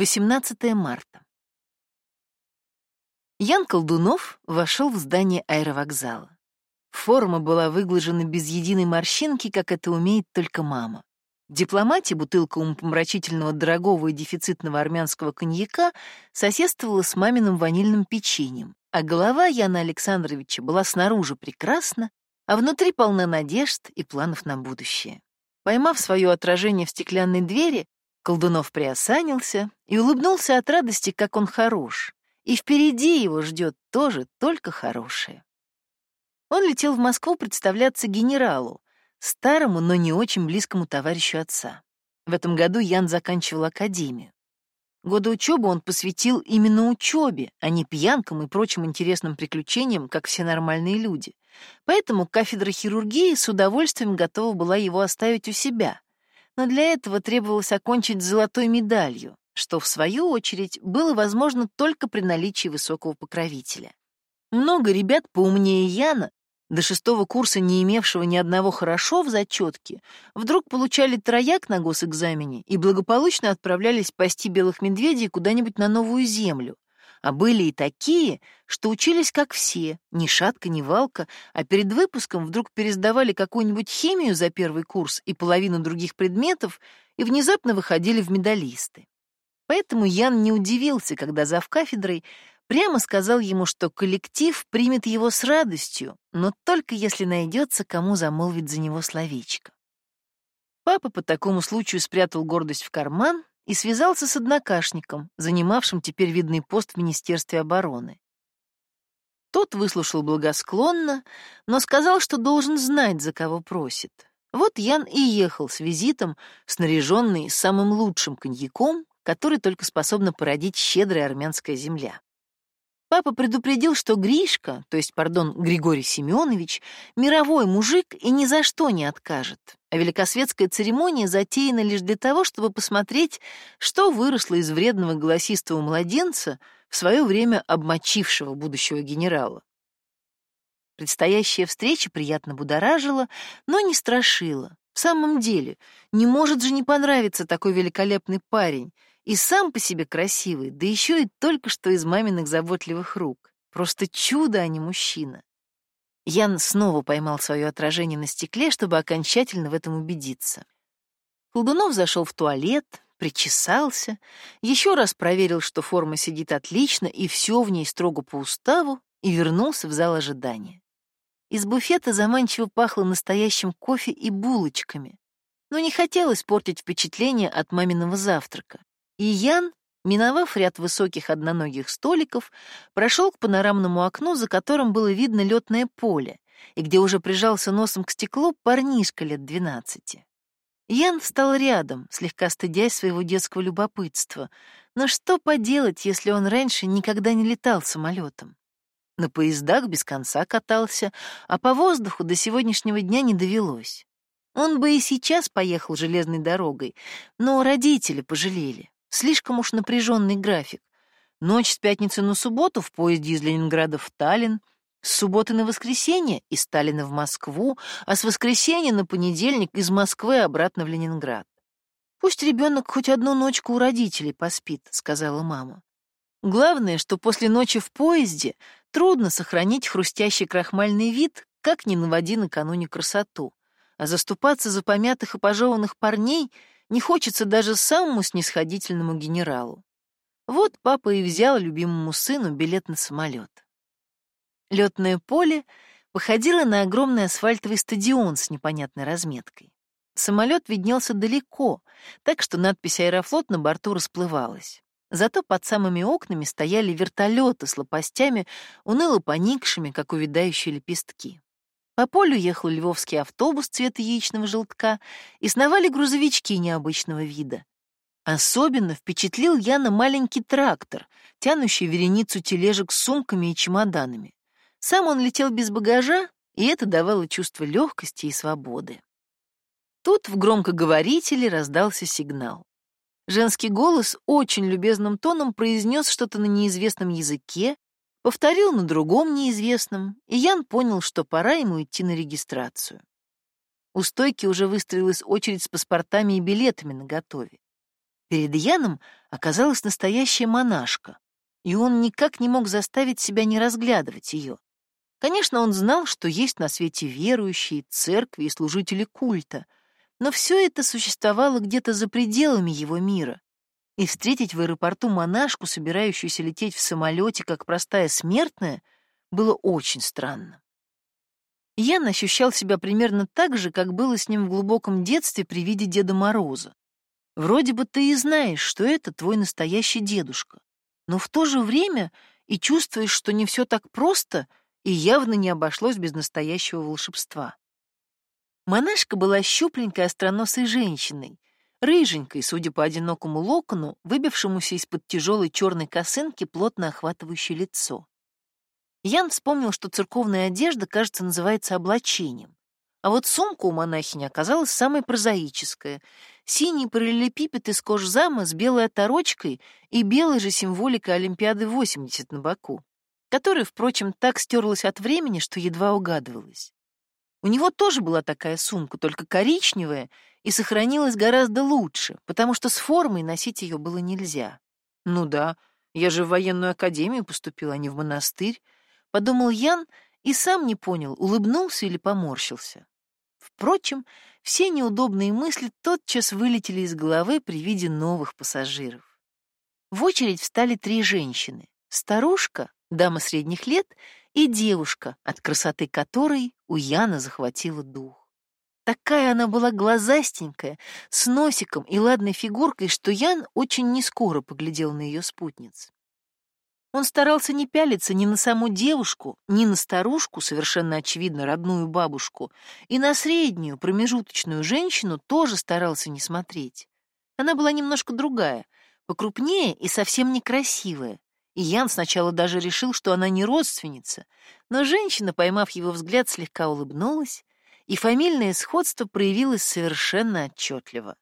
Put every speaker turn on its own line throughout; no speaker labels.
18 марта. Ян Колдунов вошел в здание аэровокзала. Форма была выглажена без единой морщинки, как это умеет только мама. В дипломате бутылка умопомрачительного дорогого и дефицитного армянского коньяка соседствовала с маминым ванильным печеньем, а голова Яна Александровича была снаружи прекрасна, а внутри полна надежд и планов на будущее. Поймав свое отражение в стеклянной двери, Колдунов приосанился и улыбнулся от радости, как он хорош, и впереди его ждет тоже только хорошее. Он летел в Москву представляться генералу, старому, но не очень близкому товарищу отца. В этом году Ян заканчивал академию. Годы учебы он посвятил именно учебе, а не пьянкам и прочим интересным приключениям, как все нормальные люди. Поэтому кафедра хирургии с удовольствием готова была его оставить у себя. Но для этого требовалось окончить золотой медалью, что, в свою очередь, было возможно только при наличии высокого покровителя. Много ребят поумнее Яна до шестого курса не имевшего ни одного хорошо в зачетке, вдруг получали трояк на госэкзамене и благополучно отправлялись спасти белых медведей куда-нибудь на новую землю. А были и такие, что учились как все, ни шатка, ни валка, а перед выпуском вдруг пересдавали какую-нибудь химию за первый курс и половину других предметов и внезапно выходили в медалисты. Поэтому Ян не удивился, когда зав кафедрой Прямо сказал ему, что коллектив примет его с радостью, но только если найдется, кому замолвить за него словечко. Папа по такому случаю спрятал гордость в карман и связался с однокашником, занимавшим теперь видный пост в Министерстве обороны. Тот выслушал благосклонно, но сказал, что должен знать, за кого просит. Вот Ян и ехал с визитом, снаряженный самым лучшим коньяком, который только способна породить щедрая армянская земля. Папа предупредил, что Гришка, то есть, пардон, Григорий Семенович, мировой мужик и ни за что не откажет. А великосветская церемония затеяна лишь для того, чтобы посмотреть, что выросло из вредного голосистого младенца, в свое время обмочившего будущего генерала. Предстоящая встреча приятно будоражила, но не страшила. В самом деле, не может же не понравиться такой великолепный парень — и сам по себе красивый, да еще и только что из маминых заботливых рук. Просто чудо, а не мужчина. Ян снова поймал свое отражение на стекле, чтобы окончательно в этом убедиться. Колдунов зашел в туалет, причесался, еще раз проверил, что форма сидит отлично и все в ней строго по уставу, и вернулся в зал ожидания. Из буфета заманчиво пахло настоящим кофе и булочками, но не хотелось портить впечатление от маминого завтрака. И Ян, миновав ряд высоких одноногих столиков, прошел к панорамному окну, за которым было видно летное поле, и где уже прижался носом к стеклу парнишка лет двенадцати. Ян встал рядом, слегка стыдясь своего детского любопытства. Но что поделать, если он раньше никогда не летал самолетом? На поездах без конца катался, а по воздуху до сегодняшнего дня не довелось. Он бы и сейчас поехал железной дорогой, но родители пожалели. Слишком уж напряженный график. Ночь с пятницы на субботу в поезде из Ленинграда в Таллин, с субботы на воскресенье из Таллина в Москву, а с воскресенья на понедельник из Москвы обратно в Ленинград. «Пусть ребенок хоть одну ночку у родителей поспит», — сказала мама. «Главное, что после ночи в поезде трудно сохранить хрустящий крахмальный вид, как ни наводи накануне красоту, а заступаться за помятых и пожеванных парней — не хочется даже самому снисходительному генералу. Вот папа и взял любимому сыну билет на самолет. Летное поле походило на огромный асфальтовый стадион с непонятной разметкой. Самолет виднелся далеко, так что надпись «Аэрофлот» на борту расплывалась. Зато под самыми окнами стояли вертолеты с лопастями, уныло поникшими, как увядающие лепестки. По полю ехал львовский автобус цвета яичного желтка и сновали грузовички необычного вида. Особенно впечатлил Яна маленький трактор, тянущий вереницу тележек с сумками и чемоданами. Сам он летел без багажа, и это давало чувство легкости и свободы. Тут в громкоговорителе раздался сигнал. Женский голос очень любезным тоном произнес что-то на неизвестном языке, Повторил на другом неизвестном, и Ян понял, что пора ему идти на регистрацию. У стойки уже выстроилась очередь с паспортами и билетами наготове. Перед Яном оказалась настоящая монашка, и он никак не мог заставить себя не разглядывать ее. Конечно, он знал, что есть на свете верующие, церкви и служители культа, но все это существовало где-то за пределами его мира. И встретить в аэропорту монашку, собирающуюся лететь в самолете, как простая смертная, было очень странно. Ян ощущал себя примерно так же, как было с ним в глубоком детстве при виде Деда Мороза. Вроде бы ты и знаешь, что это твой настоящий дедушка, но в то же время и чувствуешь, что не все так просто и явно не обошлось без настоящего волшебства. Монашка была щупленькой остроносой женщиной, рыженькой, судя по одинокому локону, выбившемуся из-под тяжелой черной косынки, плотно охватывающей лицо. Ян вспомнил, что церковная одежда, кажется, называется облачением. А вот сумка у монахини оказалась самой прозаическая. Синий параллелепипед из кожзама с белой оторочкой и белой же символикой Олимпиады 80 на боку, которая, впрочем, так стерлась от времени, что едва угадывалась. У него тоже была такая сумка, только коричневая, и сохранилась гораздо лучше, потому что с формой носить ее было нельзя. Ну да, я же в военную академию поступил, а не в монастырь, подумал Ян и сам не понял, улыбнулся или поморщился. Впрочем, все неудобные мысли тотчас вылетели из головы при виде новых пассажиров. В очередь встали три женщины. Старушка, дама средних лет, и девушка, от красоты которой у Яна захватила дух. Такая она была глазастенькая, с носиком и ладной фигуркой, что Ян очень нескоро поглядел на ее спутниц. Он старался не пялиться ни на саму девушку, ни на старушку, совершенно очевидно родную бабушку, и на среднюю, промежуточную женщину тоже старался не смотреть. Она была немножко другая, покрупнее и совсем некрасивая. И Ян сначала даже решил, что она не родственница, но женщина, поймав его взгляд, слегка улыбнулась, и фамильное сходство проявилось совершенно отчетливо.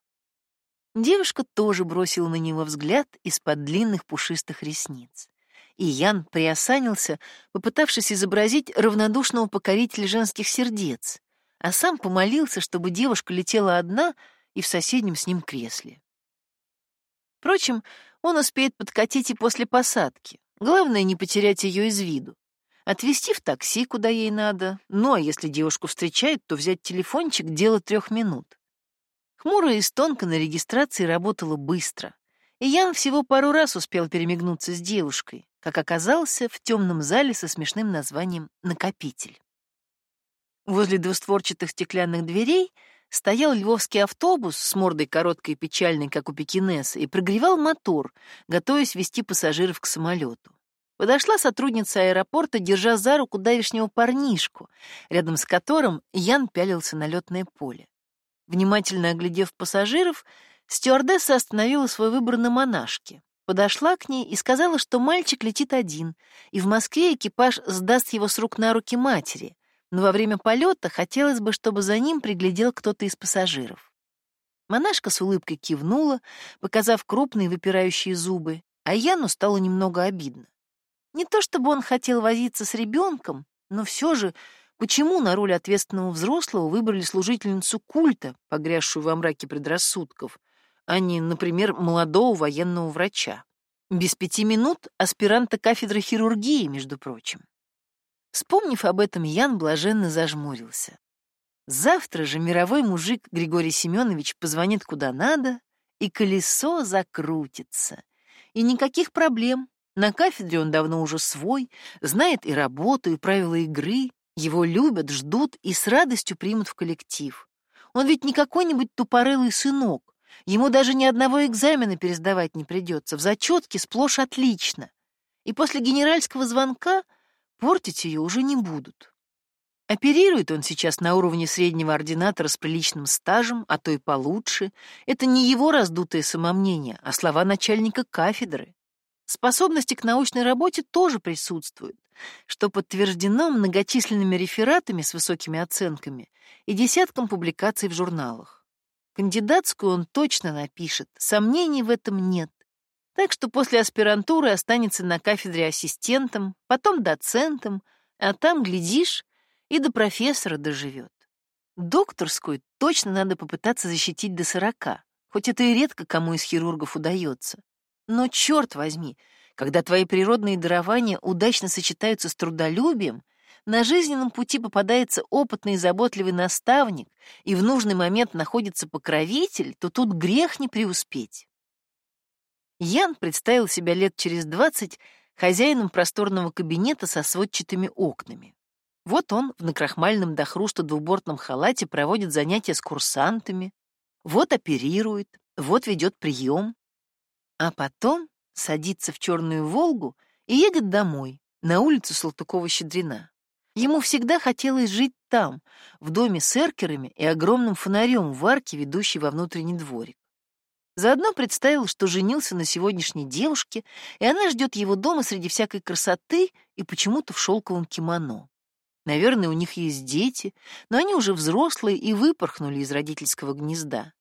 Девушка тоже бросила на него взгляд из-под длинных пушистых ресниц и Ян приосанился, попытавшись изобразить равнодушного покорителя женских сердец, а сам помолился, чтобы девушка летела одна и в соседнем с ним кресле. Впрочем, он успеет подкатить и после посадки. Главное, не потерять ее из виду. Отвезти в такси, куда ей надо. А если девушку встречают, то взять телефончик — дело трех минут. Хмурая эстонка на регистрации работала быстро, и Ян всего пару раз успел перемигнуться с девушкой, как оказался в темном зале со смешным названием «Накопитель». Возле двустворчатых стеклянных дверей стоял львовский автобус с мордой короткой и печальной, как у пекинеса, и прогревал мотор, готовясь вести пассажиров к самолету. Подошла сотрудница аэропорта, держа за руку давишнего парнишку, рядом с которым Ян пялился на летное поле. Внимательно оглядев пассажиров, стюардесса остановила свой выбор на монашке подошла к ней и сказала, что мальчик летит один, и в Москве экипаж сдаст его с рук на руки матери, но во время полета хотелось бы, чтобы за ним приглядел кто-то из пассажиров. Монашка с улыбкой кивнула, показав крупные выпирающие зубы, а Яну стало немного обидно. Не то чтобы он хотел возиться с ребенком, но все же почему на роль ответственного взрослого выбрали служительницу культа, погрязшую во мраке предрассудков, а не, например, молодого военного врача. Без пяти минут аспиранта кафедры хирургии, между прочим. Вспомнив об этом, Ян блаженно зажмурился. Завтра же мировой мужик Григорий Семенович позвонит куда надо, и колесо закрутится. И никаких проблем. На кафедре он давно уже свой, знает и работу, и правила игры. Его любят, ждут и с радостью примут в коллектив. Он ведь не какой-нибудь тупорылый сынок, Ему даже ни одного экзамена пересдавать не придется, в зачетке сплошь отлично. И после генеральского звонка портить ее уже не будут. Оперирует он сейчас на уровне среднего ординатора с приличным стажем, а то и получше. Это не его раздутое самомнение, а слова начальника кафедры. Способности к научной работе тоже присутствуют, что подтверждено многочисленными рефератами с высокими оценками и десятком публикаций в журналах. Кандидатскую он точно напишет, сомнений в этом нет. Так что после аспирантуры останется на кафедре ассистентом, потом доцентом, а там, глядишь, и до профессора доживет. Докторскую точно надо попытаться защитить до сорока, хоть это и редко кому из хирургов удается. Но черт возьми, когда твои природные дарования удачно сочетаются с трудолюбием, на жизненном пути попадается опытный и заботливый наставник, и в нужный момент находится покровитель, то тут грех не преуспеть. Ян представил себя лет через двадцать хозяином просторного кабинета со сводчатыми окнами. Вот он в накрахмальном до хруста двубортном халате проводит занятия с курсантами, вот оперирует, вот ведет прием, а потом садится в черную «Волгу» и едет домой, на улицу Салтыкова-Щедрина. Ему всегда хотелось жить там, в доме с эркерами и огромным фонарем в арке, ведущей во внутренний дворик. Заодно представил, что женился на сегодняшней девушке, и она ждет его дома среди всякой красоты и почему-то в шелковом кимоно. Наверное, у них есть дети, но они уже взрослые и выпорхнули из родительского гнезда.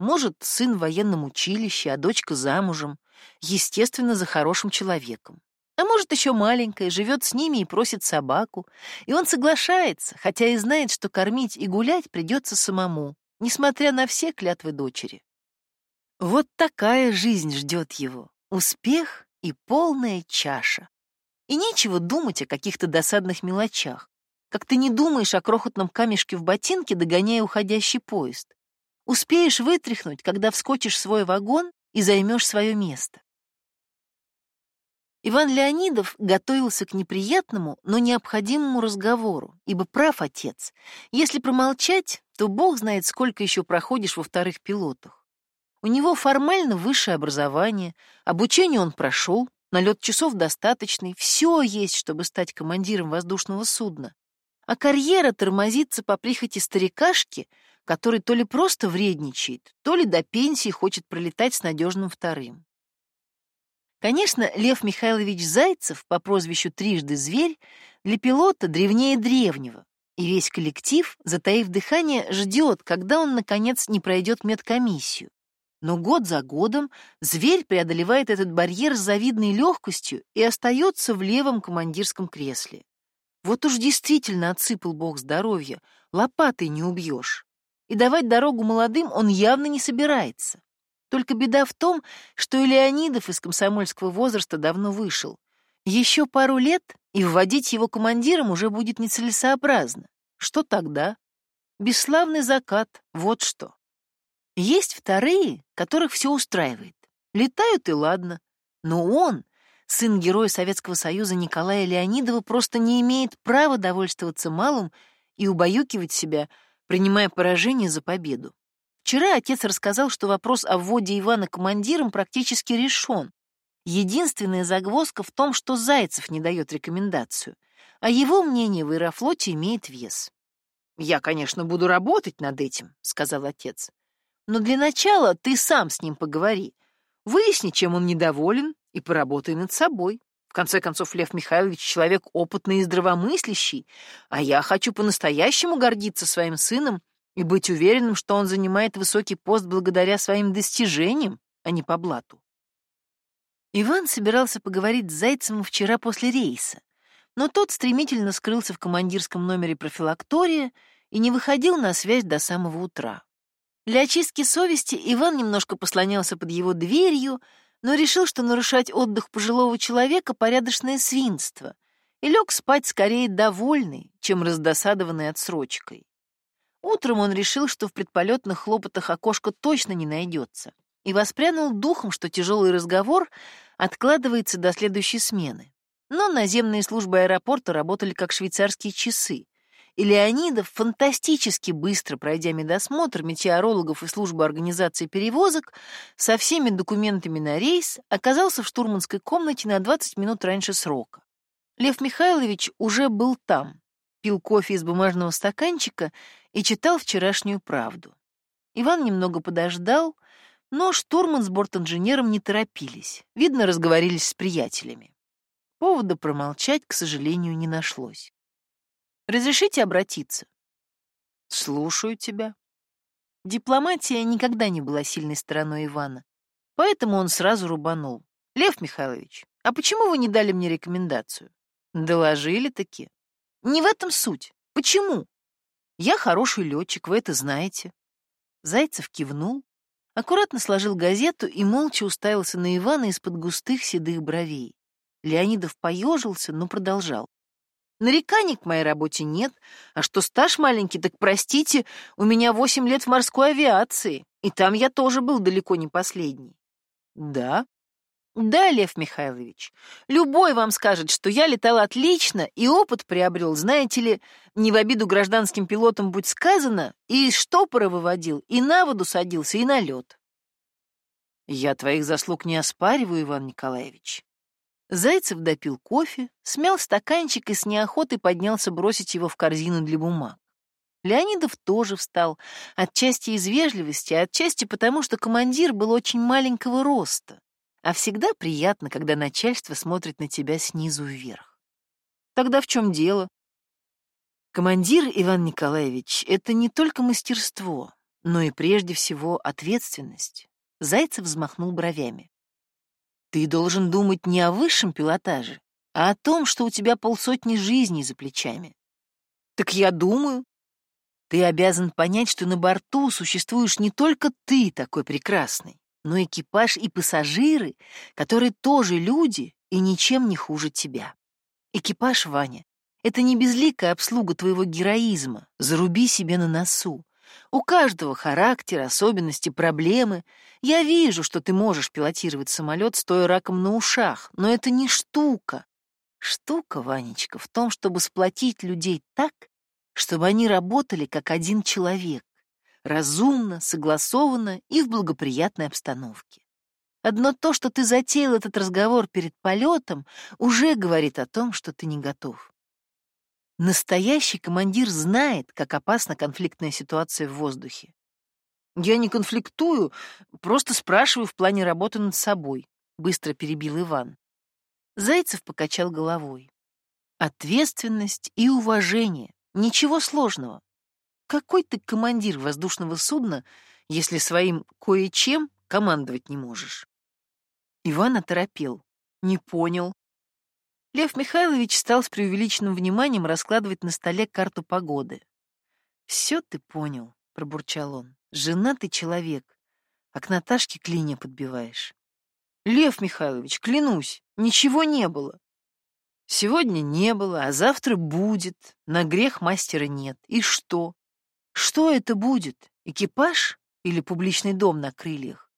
Может, сын в военном училище, а дочка замужем, естественно, за хорошим человеком. А может, еще маленькая, живет с ними и просит собаку, и он соглашается, хотя и знает, что кормить и гулять придется самому, несмотря на все клятвы дочери. Вот такая жизнь ждет его, успех и полная чаша. И нечего думать о каких-то досадных мелочах, как ты не думаешь о крохотном камешке в ботинке, догоняя уходящий поезд. Успеешь вытряхнуть, когда вскочишь в свой вагон и займешь свое место. Иван Леонидов готовился к неприятному, но необходимому разговору, ибо прав отец. Если промолчать, то бог знает, сколько еще проходишь во вторых пилотах. У него формально высшее образование, обучение он прошел, налет часов достаточный, все есть, чтобы стать командиром воздушного судна. А карьера тормозится по прихоти старикашки, который то ли просто вредничает, то ли до пенсии хочет пролетать с надежным вторым. Конечно, Лев Михайлович Зайцев по прозвищу «Трижды зверь» для пилота древнее древнего, и весь коллектив, затаив дыхание, ждет, когда он, наконец, не пройдет медкомиссию. Но год за годом зверь преодолевает этот барьер с завидной легкостью и остается в левом командирском кресле. Вот уж действительно отсыпал бог здоровья, лопатой не убьешь. И давать дорогу молодым он явно не собирается. Только беда в том, что и Леонидов из комсомольского возраста давно вышел. Еще пару лет, и вводить его командиром уже будет нецелесообразно. Что тогда? Бесславный закат, вот что. Есть вторые, которых все устраивает. Летают и ладно. Но он, сын героя Советского Союза Николая Леонидова, просто не имеет права довольствоваться малым и убаюкивать себя, принимая поражение за победу. Вчера отец рассказал, что вопрос о вводе Ивана командиром практически решен. Единственная загвоздка в том, что Зайцев не дает рекомендацию, а его мнение в Аэрофлоте имеет вес. «Я, конечно, буду работать над этим», — сказал отец. «Но для начала ты сам с ним поговори. Выясни, чем он недоволен, и поработай над собой. В конце концов, Лев Михайлович — человек опытный и здравомыслящий, а я хочу по-настоящему гордиться своим сыном и быть уверенным, что он занимает высокий пост благодаря своим достижениям, а не по блату. Иван собирался поговорить с Зайцевым вчера после рейса, но тот стремительно скрылся в командирском номере профилактория и не выходил на связь до самого утра. Для очистки совести Иван немножко послонялся под его дверью, но решил, что нарушать отдых пожилого человека — порядочное свинство, и лег спать скорее довольный, чем раздосадованный отсрочкой. Утром он решил, что в предполетных хлопотах окошко точно не найдется, и воспрянул духом, что тяжелый разговор откладывается до следующей смены. Но наземные службы аэропорта работали как швейцарские часы, и Леонидов, фантастически быстро пройдя медосмотр метеорологов и службу организации перевозок, со всеми документами на рейс оказался в штурманской комнате на 20 минут раньше срока. Лев Михайлович уже был там, пил кофе из бумажного стаканчика и читал вчерашнюю правду. Иван немного подождал, но штурман с бортинженером не торопились. Видно, разговорились с приятелями. Повода промолчать, к сожалению, не нашлось. «Разрешите обратиться?» «Слушаю тебя». Дипломатия никогда не была сильной стороной Ивана, поэтому он сразу рубанул. «Лев Михайлович, а почему вы не дали мне рекомендацию?» «Доложили-таки». «Не в этом суть. Почему?» Я хороший летчик, вы это знаете. Зайцев кивнул, Аккуратно сложил газету и молча уставился на Ивана из-под густых седых бровей. Леонидов поежился, но продолжал. Нареканий к моей работе нет, а что стаж маленький, так простите, у меня восемь лет в морской авиации, и там я тоже был далеко не последний. Да? Да, Лев Михайлович, любой вам скажет, что я летал отлично и опыт приобрел, знаете ли, не в обиду гражданским пилотам будь сказано, и из штопора выводил, и на воду садился, и на лед. Я твоих заслуг не оспариваю, Иван Николаевич. Зайцев допил кофе, смял стаканчик и с неохотой поднялся бросить его в корзину для бумаг. Леонидов тоже встал, отчасти из вежливости, отчасти потому, что командир был очень маленького роста, а всегда приятно, когда начальство смотрит на тебя снизу вверх. Тогда в чем дело? Командир, Иван Николаевич, это не только мастерство, но и прежде всего ответственность. Зайцев взмахнул бровями. Ты должен думать не о высшем пилотаже, а о том, что у тебя полсотни жизней за плечами. Так я думаю. Ты обязан понять, что на борту существуешь не только ты такой прекрасный, но экипаж и пассажиры, которые тоже люди и ничем не хуже тебя. Экипаж, Ваня, это не безликая обслуга твоего героизма, заруби себе на носу. У каждого характер, особенности, проблемы. Я вижу, что ты можешь пилотировать самолет, стоя раком на ушах, но это не штука. Штука, Ванечка, в том, чтобы сплотить людей так, чтобы они работали как один человек, разумно, согласованно и в благоприятной обстановке. Одно то, что ты затеял этот разговор перед полетом, уже говорит о том, что ты не готов. Настоящий командир знает, как опасна конфликтная ситуация в воздухе. Я не конфликтую, просто спрашиваю в плане работы над собой, быстро перебил Иван. Зайцев покачал головой. Ответственность и уважение. Ничего сложного. Какой ты командир воздушного судна, если своим кое-чем командовать не можешь? Иван оторопел. Не понял. Лев Михайлович стал с преувеличенным вниманием раскладывать на столе карту погоды. «Все ты понял», — пробурчал он. «Жена ты человек, а к Наташке клинья подбиваешь». «Лев Михайлович, клянусь, ничего не было». «Сегодня не было, а завтра будет. На грех мастера нет. И что? Что это будет? Экипаж или публичный дом на крыльях?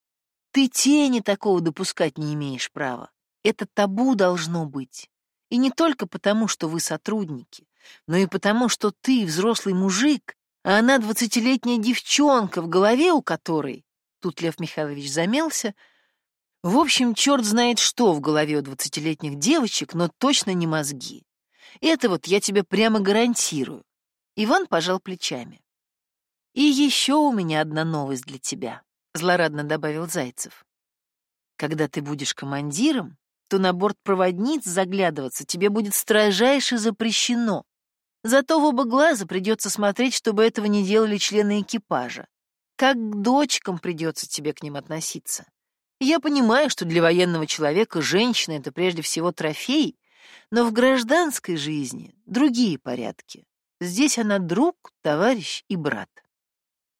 Ты тени такого допускать не имеешь права. Это табу должно быть. И не только потому, что вы сотрудники, но и потому, что ты взрослый мужик, а она двадцатилетняя девчонка, в голове у которой, тут Лев Михайлович замялся, в общем, черт знает что в голове у двадцатилетних девочек, но точно не мозги. Это вот я тебе прямо гарантирую. Иван пожал плечами. «И еще у меня одна новость для тебя», — злорадно добавил Зайцев. «Когда ты будешь командиром, то на борт проводниц заглядываться тебе будет строжайше запрещено. Зато в оба глаза придется смотреть, чтобы этого не делали члены экипажа. Как к дочкам придется тебе к ним относиться. Я понимаю, что для военного человека женщина — это прежде всего трофей, но в гражданской жизни другие порядки. Здесь она друг, товарищ и брат.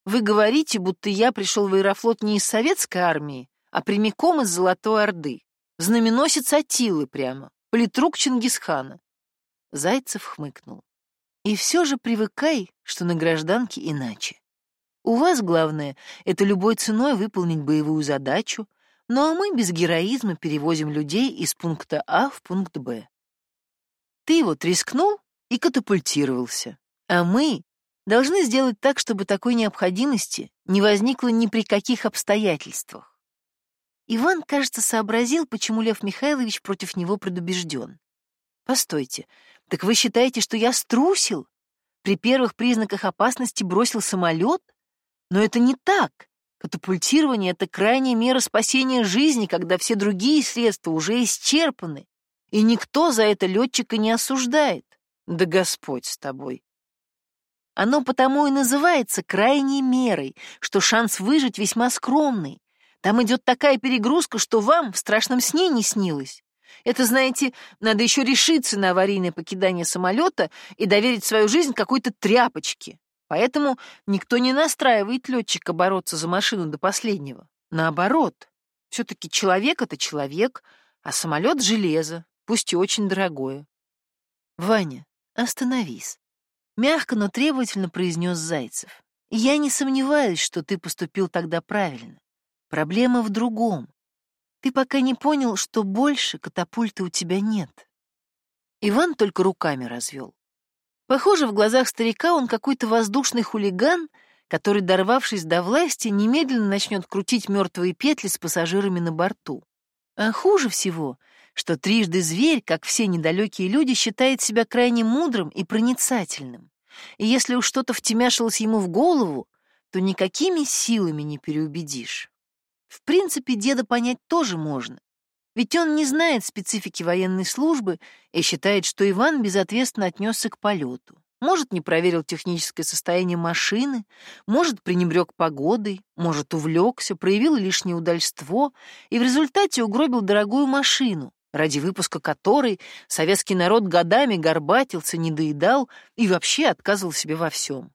Вы говорите, будто я пришел в Аэрофлот не из советской армии, а прямиком из Золотой Орды. Знаменосец Атилы прямо, политрук Чингисхана. Зайцев хмыкнул. И все же привыкай, что на гражданке иначе. У вас главное — это любой ценой выполнить боевую задачу, ну а мы без героизма перевозим людей из пункта А в пункт Б. Ты вот рискнул и катапультировался, а мы должны сделать так, чтобы такой необходимости не возникло ни при каких обстоятельствах. Иван, кажется, сообразил, почему Лев Михайлович против него предубежден. «Постойте, так вы считаете, что я струсил? При первых признаках опасности бросил самолет? Но это не так. Катапультирование — это крайняя мера спасения жизни, когда все другие средства уже исчерпаны, и никто за это летчика не осуждает. Да Господь с тобой!» Оно потому и называется крайней мерой, что шанс выжить весьма скромный. Там идет такая перегрузка, что вам в страшном сне не снилось. Это, знаете, надо еще решиться на аварийное покидание самолета и доверить свою жизнь какой-то тряпочке. Поэтому никто не настраивает летчика бороться за машину до последнего. Наоборот, все-таки человек — это человек, а самолет — железо, пусть и очень дорогое. Ваня, остановись. Мягко, но требовательно произнес Зайцев. Я не сомневаюсь, что ты поступил тогда правильно. Проблема в другом. Ты пока не понял, что больше катапульты у тебя нет. Иван только руками развел. Похоже, в глазах старика он какой-то воздушный хулиган, который, дорвавшись до власти, немедленно начнет крутить мертвые петли с пассажирами на борту. А хуже всего, что трижды зверь, как все недалекие люди, считает себя крайне мудрым и проницательным. И если уж что-то втемяшилось ему в голову, то никакими силами не переубедишь. В принципе, деда понять тоже можно. Ведь он не знает специфики военной службы и считает, что Иван безответственно отнесся к полету. Может, не проверил техническое состояние машины, может, пренебрег погодой, может, увлекся, проявил лишнее удальство и в результате угробил дорогую машину, ради выпуска которой советский народ годами горбатился, недоедал и вообще отказывал себе во всем.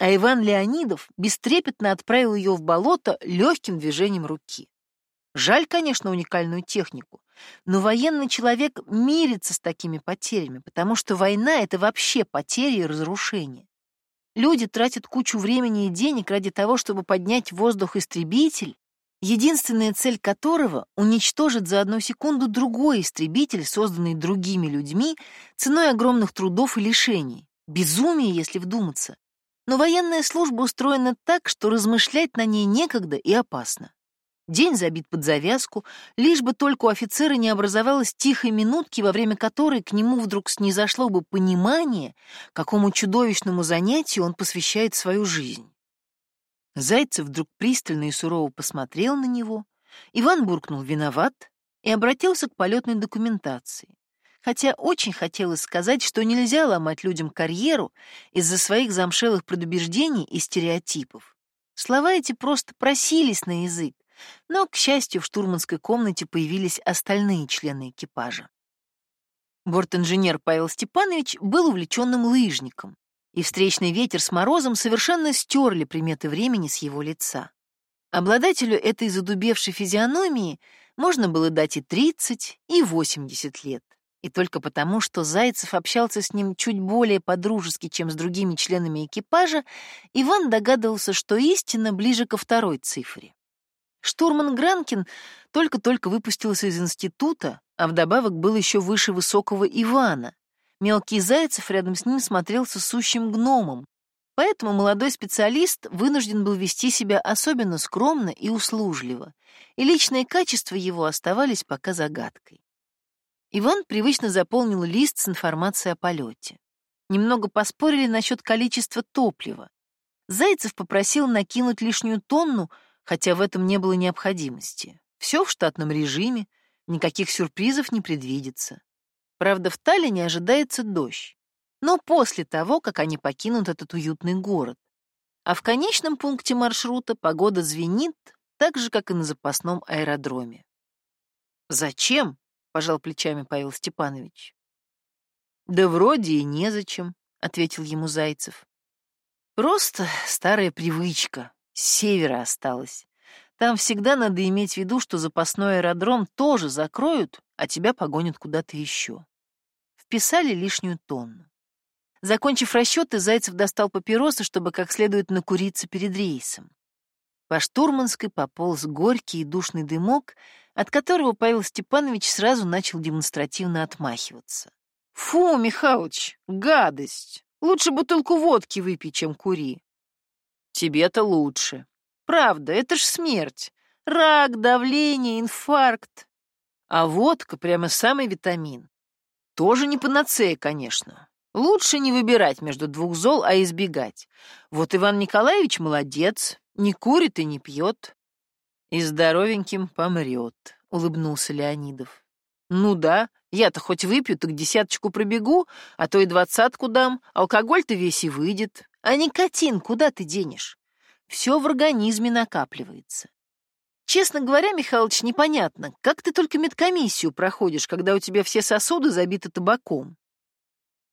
А Иван Леонидов бестрепетно отправил ее в болото легким движением руки. Жаль, конечно, уникальную технику, но военный человек мирится с такими потерями, потому что война — это вообще потери и разрушения. Люди тратят кучу времени и денег ради того, чтобы поднять в воздух истребитель, единственная цель которого — уничтожить за одну секунду другой истребитель, созданный другими людьми, ценой огромных трудов и лишений. Безумие, если вдуматься. Но военная служба устроена так, что размышлять на ней некогда и опасно. День забит под завязку, лишь бы только у офицера не образовалось тихой минутки, во время которой к нему вдруг снизошло бы понимание, какому чудовищному занятию он посвящает свою жизнь. Зайцев вдруг пристально и сурово посмотрел на него, Иван буркнул «виноват» и обратился к полетной документации. Хотя очень хотелось сказать, что нельзя ломать людям карьеру из-за своих замшелых предубеждений и стереотипов. Слова эти просто просились на язык, но, к счастью, в штурманской комнате появились остальные члены экипажа. Борт-инженер Павел Степанович был увлеченным лыжником, и встречный ветер с морозом совершенно стерли приметы времени с его лица. Обладателю этой задубевшей физиономии можно было дать и 30, и 80 лет. И только потому, что Зайцев общался с ним чуть более подружески, чем с другими членами экипажа, Иван догадывался, что истина ближе ко второй цифре. Штурман Гранкин только-только выпустился из института, а вдобавок был еще выше высокого Ивана. Мелкий Зайцев рядом с ним смотрелся сущим гномом, поэтому молодой специалист вынужден был вести себя особенно скромно и услужливо, и личные качества его оставались пока загадкой. Иван привычно заполнил лист с информацией о полете. Немного поспорили насчет количества топлива. Зайцев попросил накинуть лишнюю тонну, хотя в этом не было необходимости. Все в штатном режиме, никаких сюрпризов не предвидится. Правда, в Таллине ожидается дождь, но после того, как они покинут этот уютный город. А в конечном пункте маршрута погода звенит так же, как и на запасном аэродроме. «Зачем?» — пожал плечами Павел Степанович. «Да вроде и незачем», — ответил ему Зайцев. «Просто старая привычка с севера осталось. Там всегда надо иметь в виду, что запасной аэродром тоже закроют, а тебя погонят куда-то еще. Вписали лишнюю тонну. Закончив расчеты, Зайцев достал папиросы, чтобы как следует накуриться перед рейсом. По штурманской пополз горький и душный дымок, от которого Павел Степанович сразу начал демонстративно отмахиваться. «Фу, Михалыч, гадость! Лучше бутылку водки выпей, чем кури. Тебе-то лучше. Правда, это ж смерть. Рак, давление, инфаркт. А водка прямо самый витамин. Тоже не панацея, конечно. Лучше не выбирать между двух зол, а избегать. Вот Иван Николаевич молодец, не курит и не пьет. И здоровеньким помрет, — улыбнулся Леонидов. Ну да, я-то хоть выпью, так десяточку пробегу, а то и двадцатку дам, алкоголь-то весь и выйдет. А никотин куда ты денешь? Все в организме накапливается. Честно говоря, Михалыч, непонятно, как ты только медкомиссию проходишь, когда у тебя все сосуды забиты табаком.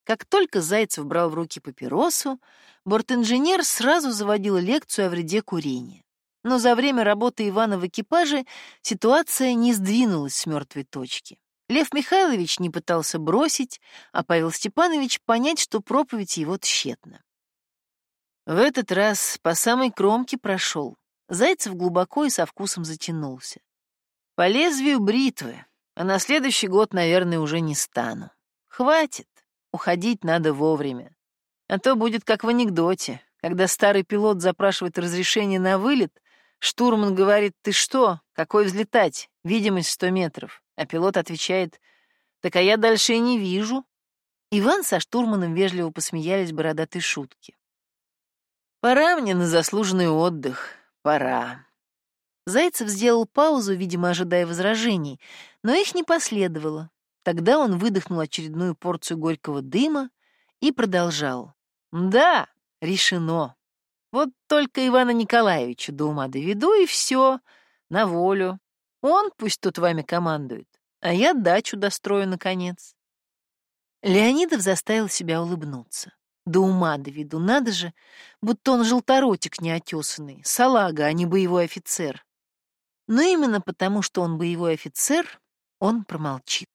Как только Зайцев брал в руки папиросу, бортинженер сразу заводил лекцию о вреде курения. Но за время работы Ивана в экипаже ситуация не сдвинулась с мертвой точки. Лев Михайлович не пытался бросить, а Павел Степанович понять, что проповедь его тщетна. В этот раз по самой кромке прошел. Зайцев глубоко и со вкусом затянулся. По лезвию бритвы, а на следующий год, наверное, уже не стану. Хватит, уходить надо вовремя. А то будет как в анекдоте, когда старый пилот запрашивает разрешение на вылет, штурман говорит «Ты что? Какой взлетать? Видимость сто метров». А пилот отвечает «Так а я дальше и не вижу». Иван со штурманом вежливо посмеялись бородатой шутки. «Пора мне на заслуженный отдых. Пора». Зайцев сделал паузу, видимо, ожидая возражений, но их не последовало. Тогда он выдохнул очередную порцию горького дыма и продолжал. «Да, решено. Вот только Ивана Николаевича до ума доведу, и все, на волю. Он пусть тут вами командует, а я дачу дострою, наконец». Леонидов заставил себя улыбнуться. До ума доведу, надо же, будто он желторотик неотесанный, салага, а не боевой офицер. Но именно потому, что он боевой офицер, он промолчит.